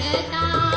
भरता